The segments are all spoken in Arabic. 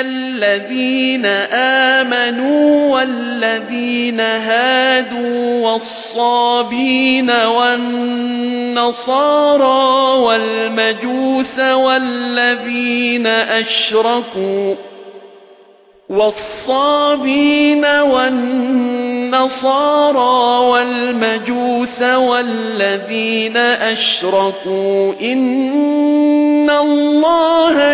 الَّذِينَ آمَنُوا وَالَّذِينَ هَادُوا وَالصَّابِينَ وَالنَّصَارَى وَالْمَجُوسَ وَالَّذِينَ أَشْرَكُوا وَالصَّابِينَ وَالنَّصَارَى وَالْمَجُوسَ وَالَّذِينَ أَشْرَكُوا إِنَّ اللَّهَ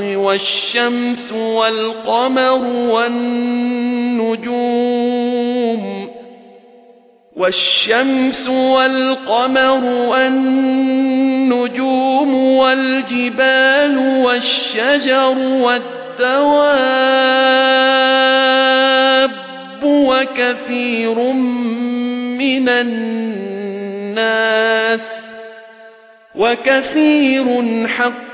وَالشَّمْسُ وَالْقَمَرُ وَالنُّجُومُ وَالشَّمْسُ وَالْقَمَرُ وَالنُّجُومُ وَالْجِبَالُ وَالشَّجَرُ وَالدَّوَابُّ وَكَثِيرٌ مِنَ النَّاسِ وَكَثِيرٌ حَقَّ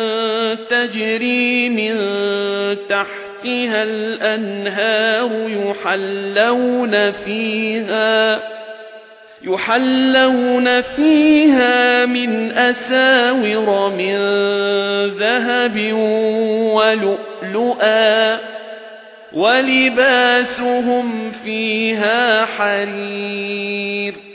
تَجْرِي مِن تَحْتِهَا الْأَنْهَارُ يُحَلَّوْنَ فِيهَا يُحَلَّوْنَ فِيهَا مِنْ أَسَاوِرَ مِنْ ذَهَبٍ وَلُؤْلُؤًا وَلِبَاسُهُمْ فِيهَا حَرِيرٌ.